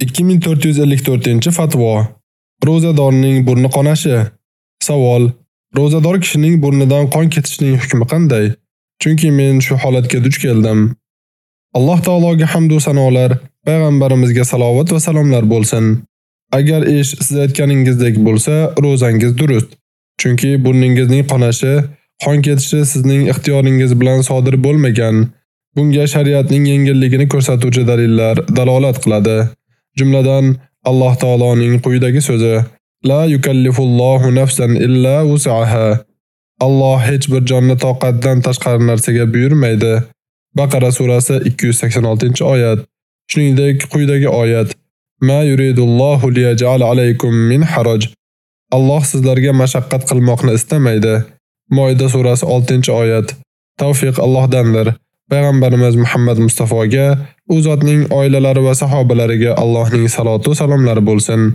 2454-fatvo. Ro'zadorning burni qonashi. Savol: Ro'zador kishining burnidan qon ketishining hukmi qanday? Chunki men shu holatga duch keldim. Alloh taologa hamd va sanolar, payg'ambarimizga salovat va salomlar bo'lsin. Agar ish siz aytganingizdek bo'lsa, ro'zangiz durust. Chunki burningizning qonashi, qon ketishi sizning ixtiyoringiz bilan sodir bo'lmagan. Bunga shariatning yengilligini ko'rsatuvchi dalillar dalolat qiladi. Jumladan, Alloh taoloning quyidagi so'zi: La yukallifullohu nafsan illa wus'aha. Alloh hech bir jonni toqatdan tashqari narsaga buyurmaydi. Baqara surasi 286-oyat. Shuningdek, quyidagi oyat: Ma yuridullohu liyaj'al alaykum min haraj. Alloh sizlarga mashaqqat qilmoqni istamaydi. Moida surasi 6-oyat. Tavfiq Allohdandir. Payg'ambarimiz Muhammad Mustafoga, u zotning oilalari va sahobalariga Allohning saloti va salomlari bo'lsin.